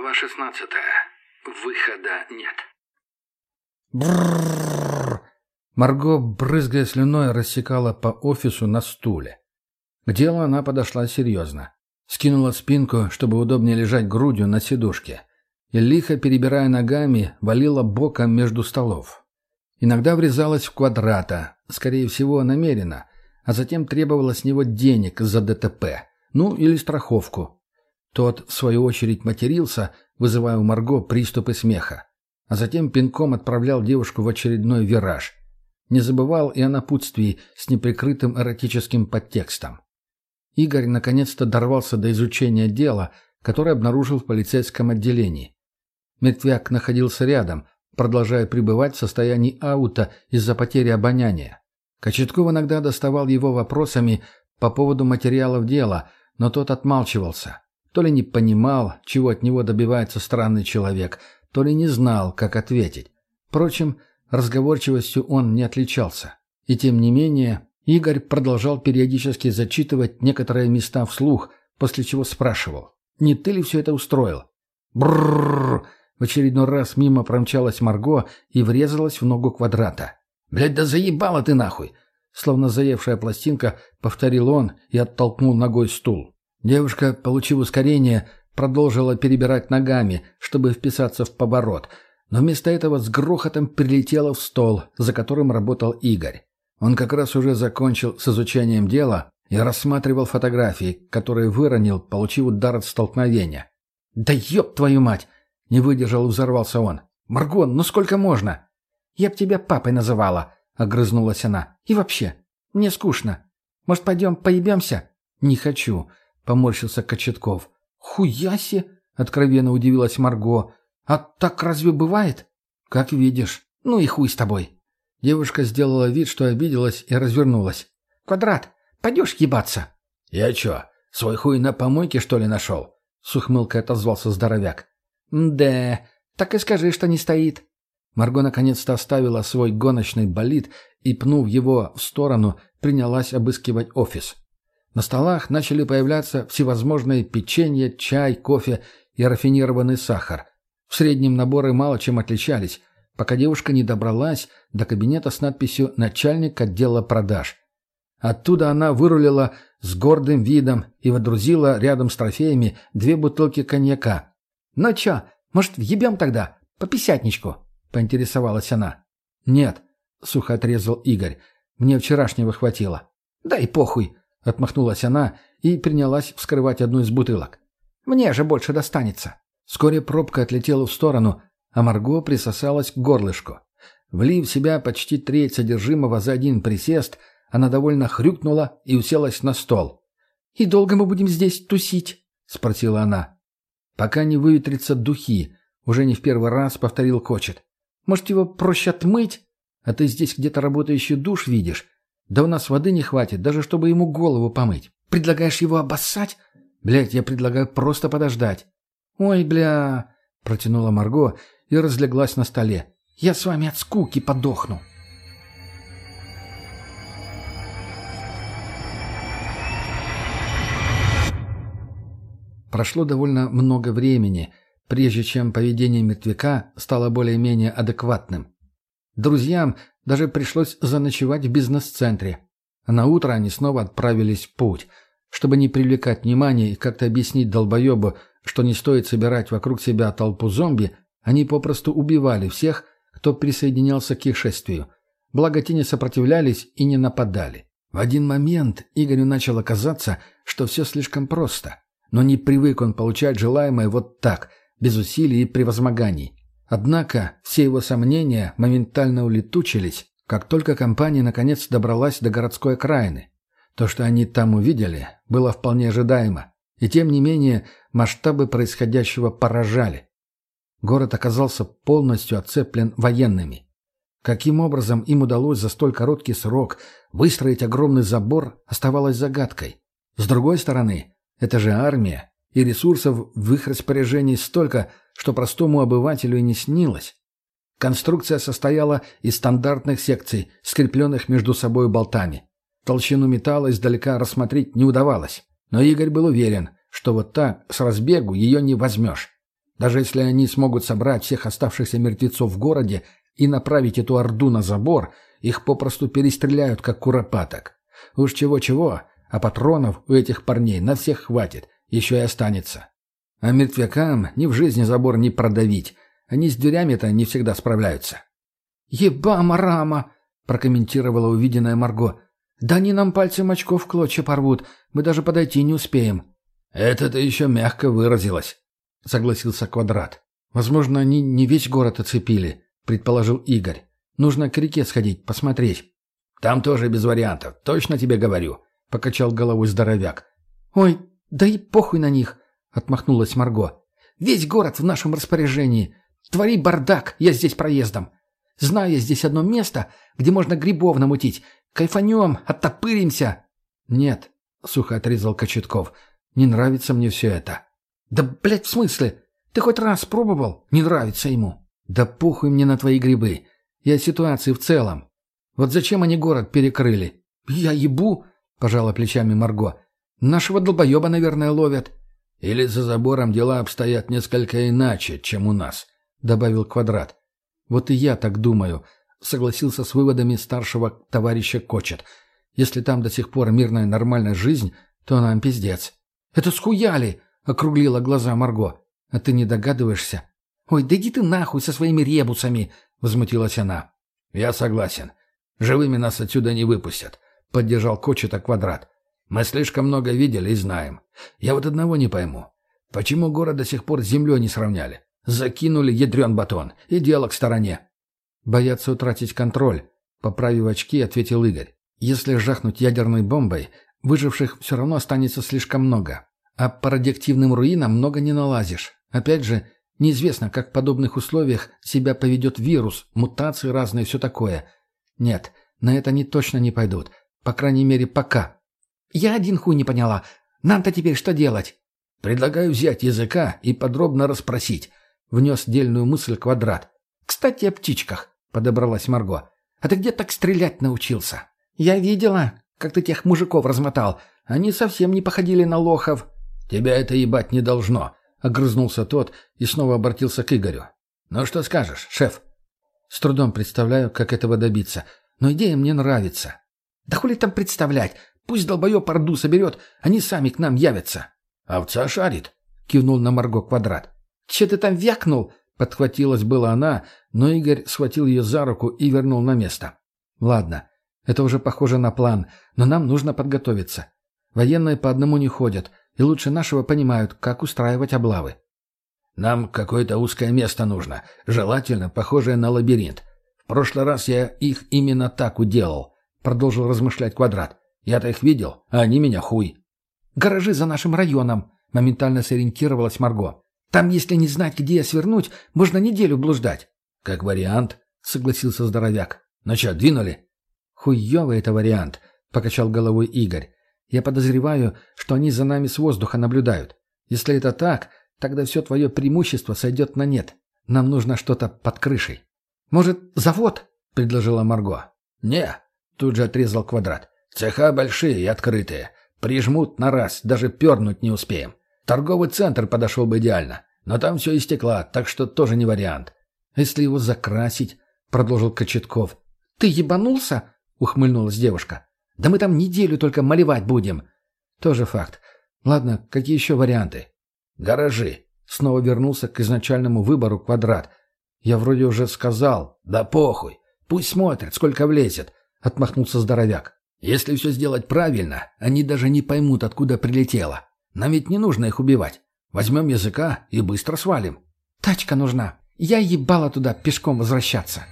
Глава 16. Выхода нет. Брррррр. Марго, брызгая слюной, рассекала по офису на стуле. К делу она подошла серьезно. Скинула спинку, чтобы удобнее лежать грудью на сидушке. И, лихо перебирая ногами, валила боком между столов. Иногда врезалась в квадрата, скорее всего, намеренно, а затем требовала с него денег за ДТП, ну или страховку. Тот, в свою очередь, матерился, вызывая у Марго приступы смеха, а затем пинком отправлял девушку в очередной вираж. Не забывал и о напутствии с неприкрытым эротическим подтекстом. Игорь наконец-то дорвался до изучения дела, которое обнаружил в полицейском отделении. Мертвяк находился рядом, продолжая пребывать в состоянии аута из-за потери обоняния. Кочетков иногда доставал его вопросами по поводу материалов дела, но тот отмалчивался. То ли не понимал, чего от него добивается странный человек, то ли не знал, как ответить. Впрочем, разговорчивостью он не отличался. И тем не менее, Игорь продолжал периодически зачитывать некоторые места вслух, после чего спрашивал, «Не ты ли все это устроил?» Бррррр! В очередной раз мимо промчалась Марго и врезалась в ногу квадрата. «Блядь, да заебала ты нахуй!» Словно заевшая пластинка, повторил он и оттолкнул ногой стул. Девушка, получив ускорение, продолжила перебирать ногами, чтобы вписаться в поворот, но вместо этого с грохотом прилетела в стол, за которым работал Игорь. Он как раз уже закончил с изучением дела и рассматривал фотографии, которые выронил, получив удар от столкновения. «Да ёб твою мать!» — не выдержал и взорвался он. «Маргон, ну сколько можно?» «Я б тебя папой называла», — огрызнулась она. «И вообще, мне скучно. Может, пойдем поебемся?» «Не хочу», — поморщился Кочетков. «Хуяси!» — откровенно удивилась Марго. «А так разве бывает?» «Как видишь. Ну и хуй с тобой». Девушка сделала вид, что обиделась и развернулась. «Квадрат, пойдешь ебаться?» «Я чё, свой хуй на помойке, что ли, нашел?» С ухмылкой отозвался здоровяк. «Да, так и скажи, что не стоит». Марго наконец-то оставила свой гоночный болид и, пнув его в сторону, принялась обыскивать офис. На столах начали появляться всевозможные печенье, чай, кофе и рафинированный сахар. В среднем наборы мало чем отличались, пока девушка не добралась до кабинета с надписью «Начальник отдела продаж». Оттуда она вырулила с гордым видом и водрузила рядом с трофеями две бутылки коньяка. «Ну чё, может, въебем тогда? По писятничку?» — поинтересовалась она. «Нет», — сухо отрезал Игорь. «Мне вчерашнего хватило». «Да и похуй», — отмахнулась она и принялась вскрывать одну из бутылок. «Мне же больше достанется». Вскоре пробка отлетела в сторону, а Марго присосалась к горлышку. Влив в себя почти треть содержимого за один присест, она довольно хрюкнула и уселась на стол. «И долго мы будем здесь тусить?» — спросила она. «Пока не выветрятся духи», — уже не в первый раз повторил Кочет. «Может, его проще отмыть? А ты здесь где-то работающий душ видишь? Да у нас воды не хватит, даже чтобы ему голову помыть. Предлагаешь его обоссать? Блядь, я предлагаю просто подождать. Ой, бля, протянула Марго и разлеглась на столе. Я с вами от скуки подохну. Прошло довольно много времени, прежде чем поведение мертвяка стало более-менее адекватным. Друзьям даже пришлось заночевать в бизнес-центре. На утро они снова отправились в путь. Чтобы не привлекать внимания и как-то объяснить долбоебу, что не стоит собирать вокруг себя толпу зомби, они попросту убивали всех, кто присоединялся к их шествию. Благо те не сопротивлялись и не нападали. В один момент Игорю начало казаться, что все слишком просто. Но не привык он получать желаемое вот так, без усилий и превозмоганий. Однако все его сомнения моментально улетучились, как только компания наконец добралась до городской окраины. То, что они там увидели, было вполне ожидаемо. И тем не менее масштабы происходящего поражали. Город оказался полностью оцеплен военными. Каким образом им удалось за столь короткий срок выстроить огромный забор, оставалось загадкой. С другой стороны, это же армия, и ресурсов в их распоряжении столько, что простому обывателю и не снилось. Конструкция состояла из стандартных секций, скрепленных между собой болтами. Толщину металла издалека рассмотреть не удавалось, но Игорь был уверен, что вот так, с разбегу, ее не возьмешь. Даже если они смогут собрать всех оставшихся мертвецов в городе и направить эту орду на забор, их попросту перестреляют, как куропаток. Уж чего-чего, а патронов у этих парней на всех хватит, еще и останется. А мертвякам ни в жизни забор не продавить. Они с дверями-то не всегда справляются. «Ебама-рама!» — прокомментировала увиденная Марго. «Да они нам пальцем очков клочья порвут. Мы даже подойти не успеем». «Это-то еще мягко выразилось», — согласился Квадрат. «Возможно, они не весь город оцепили», — предположил Игорь. «Нужно к реке сходить, посмотреть». «Там тоже без вариантов, точно тебе говорю», — покачал головой здоровяк. «Ой, да и похуй на них», — отмахнулась Марго. «Весь город в нашем распоряжении. Твори бардак, я здесь проездом. Знаю я здесь одно место, где можно грибов намутить. Кайфанем, оттопыримся». «Нет», — сухо отрезал Кочетков, — «не нравится мне все это». «Да, блядь, в смысле? Ты хоть раз пробовал? Не нравится ему». «Да похуй мне на твои грибы. Я о ситуации в целом. Вот зачем они город перекрыли?» «Я ебу», — пожала плечами Марго. «Нашего долбоеба, наверное, ловят». «Или за забором дела обстоят несколько иначе, чем у нас», — добавил Квадрат. «Вот и я так думаю», — согласился с выводами старшего товарища Кочет. «Если там до сих пор мирная нормальная жизнь, то нам пиздец». «Это схуяли!» — округлила глаза Марго. «А ты не догадываешься?» «Ой, да иди ты нахуй со своими ребусами!» — возмутилась она. «Я согласен. Живыми нас отсюда не выпустят», — поддержал Кочета Квадрат. «Мы слишком много видели и знаем. Я вот одного не пойму. Почему город до сих пор с землей не сравняли? Закинули ядрен батон, и дело к стороне». «Боятся утратить контроль», — поправив очки, ответил Игорь. «Если жахнуть ядерной бомбой, выживших все равно останется слишком много. А по радиоактивным руинам много не налазишь. Опять же, неизвестно, как в подобных условиях себя поведет вирус, мутации разные, все такое. Нет, на это они точно не пойдут. По крайней мере, пока. Я один хуй не поняла. Нам-то теперь что делать? Предлагаю взять языка и подробно расспросить. Внес дельную мысль квадрат. Кстати, о птичках, подобралась Марго. А ты где так стрелять научился? Я видела, как ты тех мужиков размотал. Они совсем не походили на лохов. «Тебя это ебать не должно», — огрызнулся тот и снова обратился к Игорю. «Ну что скажешь, шеф?» «С трудом представляю, как этого добиться, но идея мне нравится». «Да хули там представлять? Пусть долбоеб Орду соберет, они сами к нам явятся». «Овца шарит», — кивнул на Марго квадрат. «Че ты там вякнул?» — подхватилась была она, но Игорь схватил ее за руку и вернул на место. «Ладно, это уже похоже на план, но нам нужно подготовиться. Военные по одному не ходят, и лучше нашего понимают, как устраивать облавы. Нам какое-то узкое место нужно, желательно похожее на лабиринт. В прошлый раз я их именно так уделал, продолжил размышлять Квадрат. Я-то их видел, а они меня хуй. Гаражи за нашим районом, моментально сориентировалась Марго. Там, если не знать, где свернуть, можно неделю блуждать. Как вариант, согласился здоровяк. Ну что, двинули? Хуёвый это вариант, покачал головой Игорь. Я подозреваю, что они за нами с воздуха наблюдают. Если это так, тогда все твое преимущество сойдет на нет. Нам нужно что-то под крышей. Может, завод? — предложила Марго. «Не», — тут же отрезал квадрат. «Цеха большие и открытые. Прижмут на раз, даже пернуть не успеем. Торговый центр подошел бы идеально. Но там все из стекла, так что тоже не вариант». «Если его закрасить», — продолжил Кочетков. «Ты ебанулся?» — ухмыльнулась девушка. Да мы там неделю только малевать будем. Тоже факт. Ладно, какие еще варианты? Гаражи. Снова вернулся к изначальному выбору квадрат. Я вроде уже сказал. Да похуй. Пусть смотрят, сколько влезет. Отмахнулся здоровяк. Если все сделать правильно, они даже не поймут, откуда прилетело. Нам ведь не нужно их убивать. Возьмем языка и быстро свалим. Тачка нужна. Я ебала туда пешком возвращаться.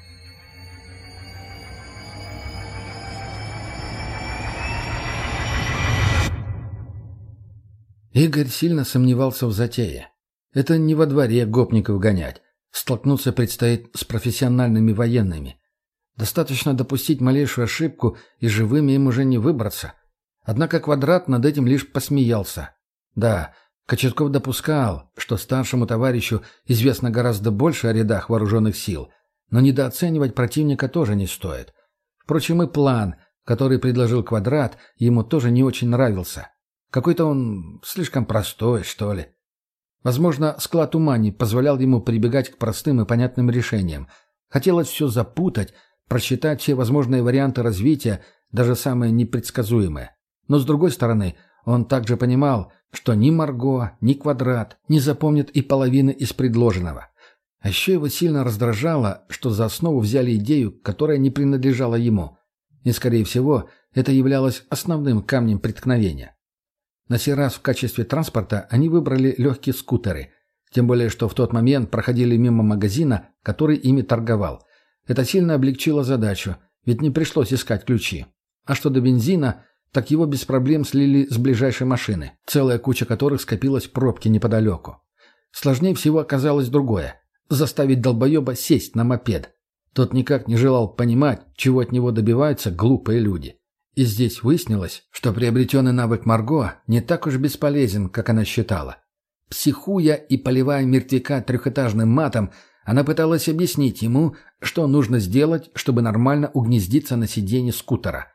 Игорь сильно сомневался в затее. Это не во дворе гопников гонять. Столкнуться предстоит с профессиональными военными. Достаточно допустить малейшую ошибку, и живыми им уже не выбраться. Однако Квадрат над этим лишь посмеялся. Да, Кочетков допускал, что старшему товарищу известно гораздо больше о рядах вооруженных сил, но недооценивать противника тоже не стоит. Впрочем, и план, который предложил Квадрат, ему тоже не очень нравился. Какой-то он слишком простой, что ли. Возможно, склад ума не позволял ему прибегать к простым и понятным решениям. Хотелось все запутать, просчитать все возможные варианты развития, даже самые непредсказуемые. Но с другой стороны, он также понимал, что ни Марго, ни Квадрат не запомнят и половины из предложенного. А еще его сильно раздражало, что за основу взяли идею, которая не принадлежала ему. И, скорее всего, это являлось основным камнем преткновения. На сей раз в качестве транспорта они выбрали легкие скутеры, тем более что в тот момент проходили мимо магазина, который ими торговал. Это сильно облегчило задачу, ведь не пришлось искать ключи. А что до бензина, так его без проблем слили с ближайшей машины, целая куча которых скопилась в пробке неподалеку. Сложнее всего оказалось другое – заставить долбоеба сесть на мопед. Тот никак не желал понимать, чего от него добиваются глупые люди. И здесь выяснилось, что приобретенный навык Марго не так уж бесполезен, как она считала. Психуя и поливая мертвяка трехэтажным матом, она пыталась объяснить ему, что нужно сделать, чтобы нормально угнездиться на сиденье скутера.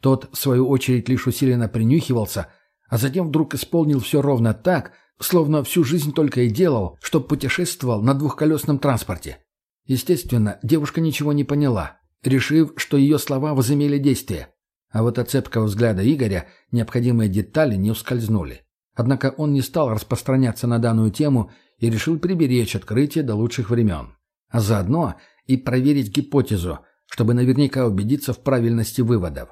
Тот, в свою очередь, лишь усиленно принюхивался, а затем вдруг исполнил все ровно так, словно всю жизнь только и делал, что путешествовал на двухколесном транспорте. Естественно, девушка ничего не поняла, решив, что ее слова возымели действие. А вот от цепкого взгляда Игоря необходимые детали не ускользнули. Однако он не стал распространяться на данную тему и решил приберечь открытие до лучших времен. А заодно и проверить гипотезу, чтобы наверняка убедиться в правильности выводов.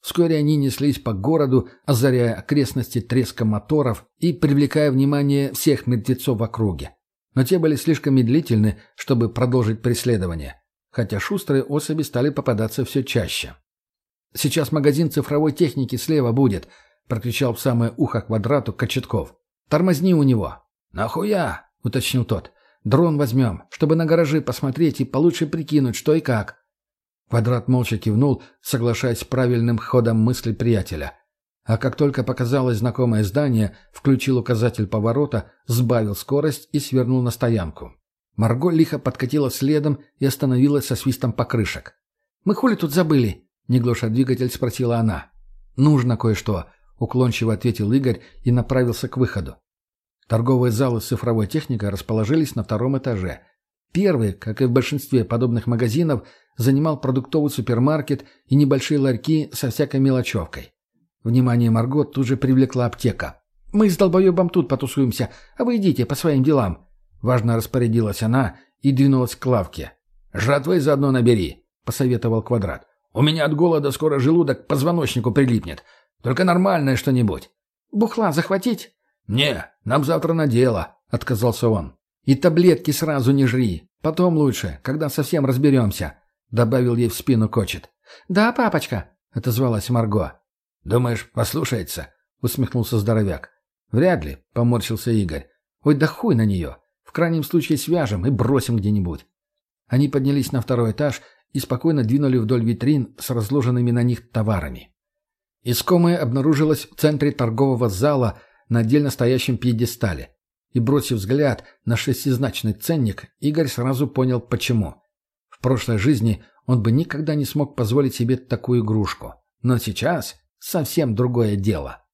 Вскоре они неслись по городу, озаряя окрестности треском моторов и привлекая внимание всех мертвецов в округе. Но те были слишком медлительны, чтобы продолжить преследование, хотя шустрые особи стали попадаться все чаще. «Сейчас магазин цифровой техники слева будет», — прокричал в самое ухо квадрату Кочетков. «Тормозни у него». «Нахуя?» — уточнил тот. «Дрон возьмем, чтобы на гаражи посмотреть и получше прикинуть, что и как». Квадрат молча кивнул, соглашаясь с правильным ходом мысли приятеля. А как только показалось знакомое здание, включил указатель поворота, сбавил скорость и свернул на стоянку. Марго лихо подкатила следом и остановилась со свистом покрышек. «Мы хули тут забыли?» — не глуша двигатель спросила она. «Нужно кое-что», — уклончиво ответил Игорь и направился к выходу. Торговые залы с цифровой техникой расположились на втором этаже. Первый, как и в большинстве подобных магазинов, занимал продуктовый супермаркет и небольшие ларьки со всякой мелочевкой. Внимание Марго тут же привлекла аптека. «Мы с долбоебом тут потусуемся, а вы идите по своим делам». Важно распорядилась она и двинулась к лавке. «Жратвы заодно набери», — посоветовал Квадрат. «У меня от голода скоро желудок к позвоночнику прилипнет. Только нормальное что-нибудь». «Бухла захватить?» «Не, нам завтра на дело», — отказался он. «И таблетки сразу не жри. Потом лучше, когда совсем разберемся», — добавил ей в спину Кочет. «Да, папочка», — отозвалась Марго. «Думаешь, послушается?» — усмехнулся здоровяк. «Вряд ли», — поморщился Игорь. «Ой, да хуй на нее. В крайнем случае свяжем и бросим где-нибудь». Они поднялись на второй этаж и спокойно двинули вдоль витрин с разложенными на них товарами. Искомое обнаружилось в центре торгового зала на отдельно стоящем пьедестале. И, бросив взгляд на шестизначный ценник, Игорь сразу понял, почему. В прошлой жизни он бы никогда не смог позволить себе такую игрушку. Но сейчас совсем другое дело.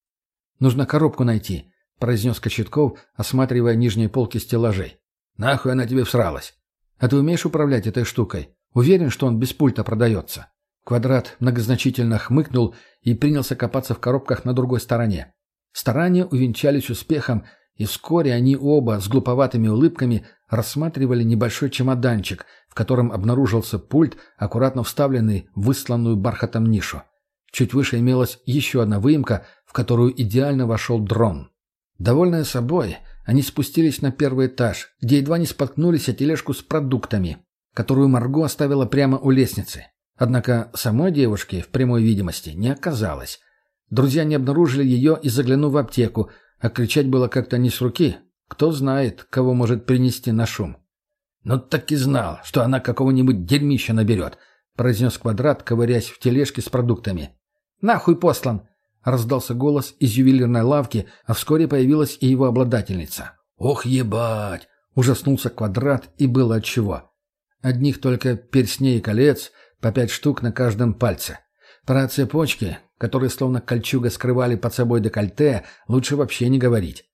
«Нужно коробку найти», — произнес Кочетков, осматривая нижние полки стеллажей. «Нахуй она тебе всралась? А ты умеешь управлять этой штукой? Уверен, что он без пульта продается?» Квадрат многозначительно хмыкнул и принялся копаться в коробках на другой стороне. Старания увенчались успехом, и вскоре они оба с глуповатыми улыбками рассматривали небольшой чемоданчик, в котором обнаружился пульт, аккуратно вставленный в высланную бархатом нишу. Чуть выше имелась еще одна выемка, в которую идеально вошел дрон. Довольные собой, они спустились на первый этаж, где едва не споткнулись о тележку с продуктами, которую Марго оставила прямо у лестницы. Однако самой девушки в прямой видимости не оказалось. Друзья не обнаружили ее и заглянув в аптеку, а кричать было как-то не с руки. Кто знает, кого может принести на шум. «Ну так и знал, что она какого-нибудь дерьмища наберет», — произнес Квадрат, ковырясь в тележке с продуктами. «Нахуй послан!» — раздался голос из ювелирной лавки, а вскоре появилась и его обладательница. «Ох, ебать!» — ужаснулся Квадрат, и было отчего. Одних только перстней и колец, по пять штук на каждом пальце. Про цепочки, которые словно кольчуга скрывали под собой декольте, лучше вообще не говорить.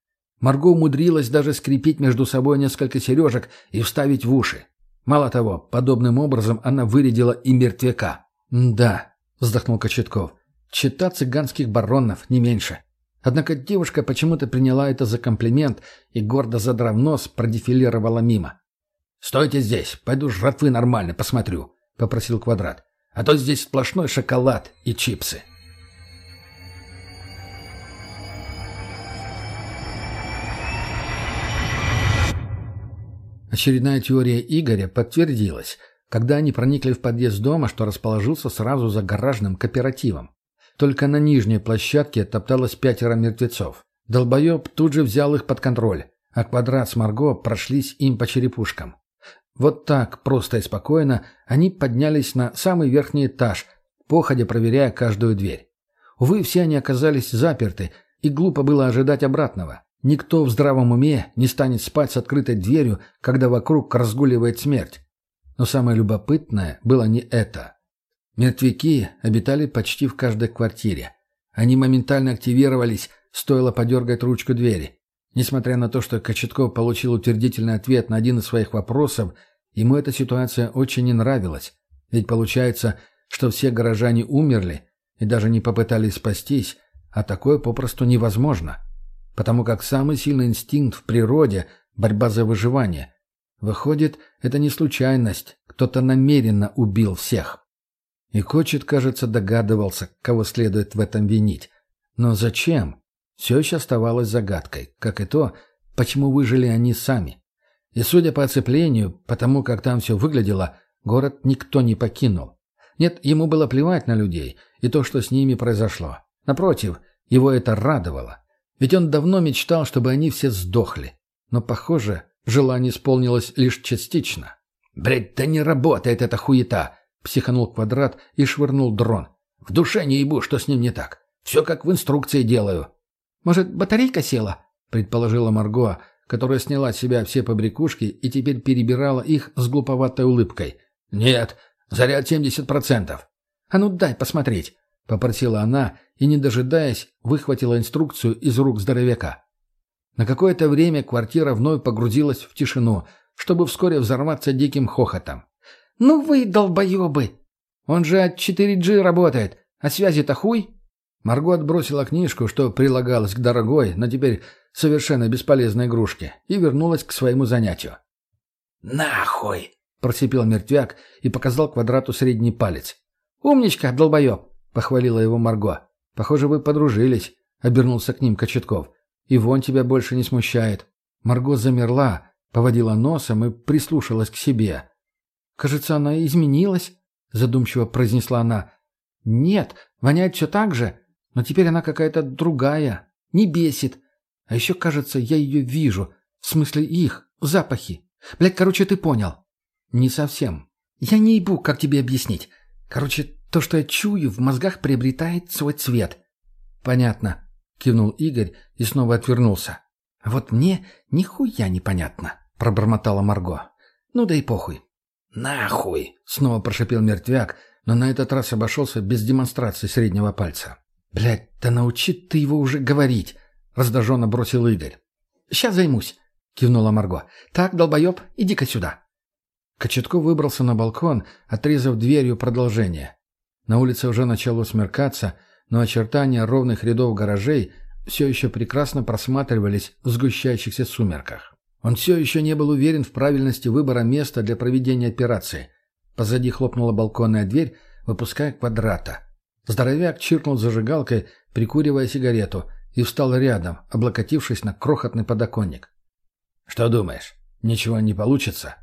Марго умудрилась даже скрепить между собой несколько сережек и вставить в уши. Мало того, подобным образом она вырядила и мертвяка. «Да», — вздохнул Кочетков, — «чита цыганских баронов, не меньше». Однако девушка почему-то приняла это за комплимент и, гордо задрав нос, продефилировала мимо. «Стойте здесь, пойду жратвы нормально посмотрю», — попросил Квадрат. «А то здесь сплошной шоколад и чипсы». Очередная теория Игоря подтвердилась, когда они проникли в подъезд дома, что расположился сразу за гаражным кооперативом. Только на нижней площадке топталось пятеро мертвецов. Долбоеб тут же взял их под контроль, а квадрат с Марго прошлись им по черепушкам. Вот так, просто и спокойно, они поднялись на самый верхний этаж, походя проверяя каждую дверь. Увы, все они оказались заперты, и глупо было ожидать обратного. Никто в здравом уме не станет спать с открытой дверью, когда вокруг разгуливает смерть. Но самое любопытное было не это. Мертвяки обитали почти в каждой квартире. Они моментально активировались, стоило подергать ручку двери. Несмотря на то, что Кочетков получил утвердительный ответ на один из своих вопросов, ему эта ситуация очень не нравилась. Ведь получается, что все горожане умерли и даже не попытались спастись, а такое попросту невозможно потому как самый сильный инстинкт в природе – борьба за выживание. Выходит, это не случайность, кто-то намеренно убил всех. И Кочет, кажется, догадывался, кого следует в этом винить. Но зачем? Все еще оставалось загадкой, как и то, почему выжили они сами. И судя по оцеплению, потому как там все выглядело, город никто не покинул. Нет, ему было плевать на людей и то, что с ними произошло. Напротив, его это радовало. Ведь он давно мечтал, чтобы они все сдохли. Но, похоже, желание исполнилось лишь частично. «Блядь, да не работает эта хуета!» — психанул Квадрат и швырнул дрон. «В душе не ебу, что с ним не так. Все как в инструкции делаю». «Может, батарейка села?» — предположила Марго, которая сняла с себя все побрякушки и теперь перебирала их с глуповатой улыбкой. «Нет, заряд 70%. «А ну дай посмотреть», — попросила она и, не дожидаясь, выхватила инструкцию из рук здоровяка. На какое-то время квартира вновь погрузилась в тишину, чтобы вскоре взорваться диким хохотом. «Ну вы долбоебы! Он же от 4G работает, а связи-то хуй!» Марго отбросила книжку, что прилагалась к дорогой, но теперь совершенно бесполезной игрушке, и вернулась к своему занятию. «Нахуй!» — просипел мертвяк и показал квадрату средний палец. «Умничка, долбоеб!» — похвалила его Марго. Похоже, вы подружились», — обернулся к ним Кочетков. «И вон тебя больше не смущает». Марго замерла, поводила носом и прислушалась к себе. «Кажется, она изменилась», — задумчиво произнесла она. «Нет, воняет все так же, но теперь она какая-то другая, не бесит. А еще, кажется, я ее вижу, в смысле их, запахи. Блядь, короче, ты понял». «Не совсем. Я не ебу, как тебе объяснить. Короче, то, что я чую, в мозгах приобретает свой цвет. Понятно, кивнул Игорь и снова отвернулся. А вот мне нихуя не понятно, пробормотала Марго. Ну да и похуй. Нахуй, снова прошипел мертвяк, но на этот раз обошелся без демонстрации среднего пальца. Блядь, да научи ты его уже говорить, раздраженно бросил Игорь. Сейчас займусь, кивнула Марго. Так, долбоеб, иди-ка сюда. Кочетков выбрался на балкон, отрезав дверью продолжение. На улице уже начало смеркаться, но очертания ровных рядов гаражей все еще прекрасно просматривались в сгущающихся сумерках. Он все еще не был уверен в правильности выбора места для проведения операции. Позади хлопнула балконная дверь, выпуская квадрата. Здоровяк чиркнул зажигалкой, прикуривая сигарету, и встал рядом, облокотившись на крохотный подоконник. «Что думаешь, ничего не получится?»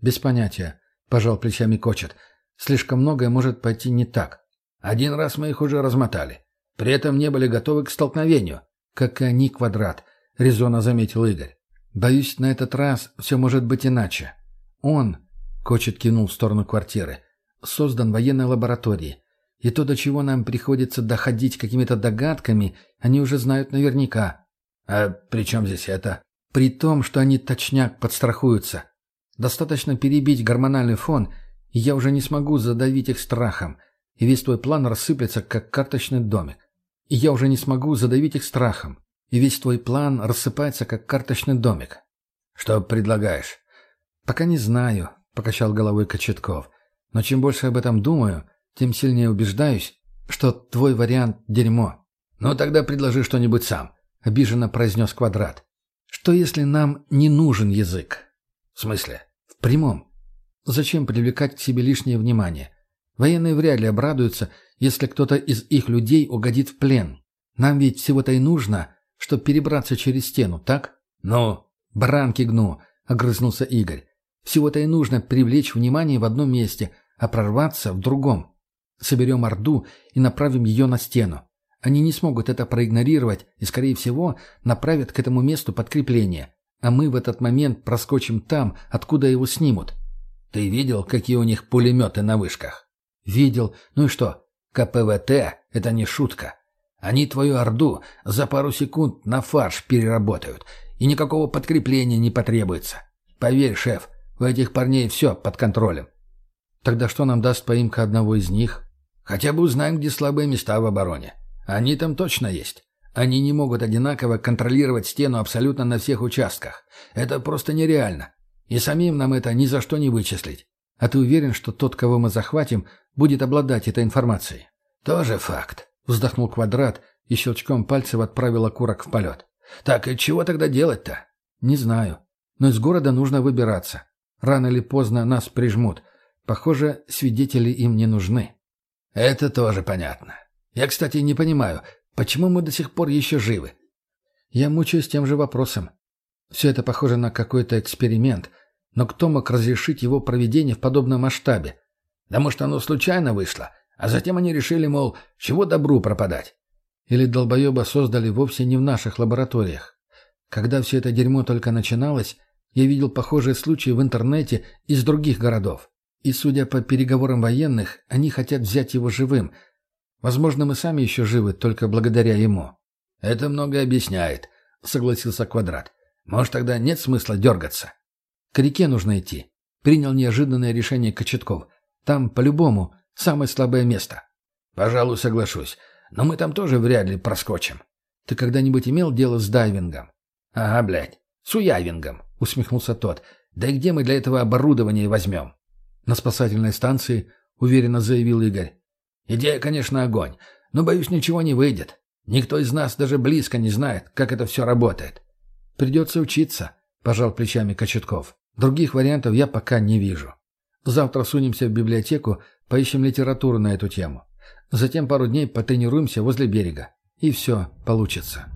«Без понятия», — пожал плечами Кочет. Слишком многое может пойти не так. Один раз мы их уже размотали. При этом не были готовы к столкновению. Как и они, квадрат, — резонно заметил Игорь. Боюсь, на этот раз все может быть иначе. Он, — Кочет кинул в сторону квартиры, — создан военной лабораторией. И то, до чего нам приходится доходить какими-то догадками, они уже знают наверняка. А при чем здесь это? При том, что они точняк подстрахуются. Достаточно перебить гормональный фон, я уже не смогу задавить их страхом, и весь твой план рассыплется, как карточный домик. И я уже не смогу задавить их страхом, и весь твой план рассыпается, как карточный домик. Что предлагаешь? Пока не знаю, — покачал головой Кочетков. Но чем больше об этом думаю, тем сильнее убеждаюсь, что твой вариант — дерьмо. Ну тогда предложи что-нибудь сам, — обиженно произнес Квадрат. Что если нам не нужен язык? В смысле? В прямом. Зачем привлекать к себе лишнее внимание? Военные вряд ли обрадуются, если кто-то из их людей угодит в плен. Нам ведь всего-то и нужно, чтобы перебраться через стену, так? Ну, бранки гну, огрызнулся Игорь. Всего-то и нужно привлечь внимание в одном месте, а прорваться в другом. Соберем Орду и направим ее на стену. Они не смогут это проигнорировать и, скорее всего, направят к этому месту подкрепление. А мы в этот момент проскочим там, откуда его снимут. Ты видел, какие у них пулеметы на вышках? Видел. Ну и что? КПВТ — это не шутка. Они твою Орду за пару секунд на фарш переработают, и никакого подкрепления не потребуется. Поверь, шеф, у этих парней все под контролем. Тогда что нам даст поимка одного из них? Хотя бы узнаем, где слабые места в обороне. Они там точно есть. Они не могут одинаково контролировать стену абсолютно на всех участках. Это просто нереально. И самим нам это ни за что не вычислить. А ты уверен, что тот, кого мы захватим, будет обладать этой информацией? Тоже факт. Вздохнул Квадрат и щелчком пальцев отправил окурок в полет. Так и чего тогда делать-то? Не знаю. Но из города нужно выбираться. Рано или поздно нас прижмут. Похоже, свидетели им не нужны. Это тоже понятно. Я, кстати, не понимаю, почему мы до сих пор еще живы? Я мучаюсь тем же вопросом. Все это похоже на какой-то эксперимент, но кто мог разрешить его проведение в подобном масштабе? Да может, оно случайно вышло, а затем они решили, мол, чего добру пропадать? Или долбоеба создали вовсе не в наших лабораториях? Когда все это дерьмо только начиналось, я видел похожие случаи в интернете из других городов. И, судя по переговорам военных, они хотят взять его живым. Возможно, мы сами еще живы только благодаря ему. «Это многое объясняет», — согласился Квадрат. «Может, тогда нет смысла дергаться?» «К реке нужно идти», — принял неожиданное решение Кочетков. «Там, по-любому, самое слабое место». «Пожалуй, соглашусь. Но мы там тоже вряд ли проскочим». «Ты когда-нибудь имел дело с дайвингом?» «Ага, блядь. С уявингом», — усмехнулся тот. «Да и где мы для этого оборудование возьмем?» «На спасательной станции», — уверенно заявил Игорь. «Идея, конечно, огонь, но, боюсь, ничего не выйдет. Никто из нас даже близко не знает, как это все работает». «Придется учиться», — пожал плечами Кочетков. «Других вариантов я пока не вижу. Завтра сунемся в библиотеку, поищем литературу на эту тему. Затем пару дней потренируемся возле берега. И все получится».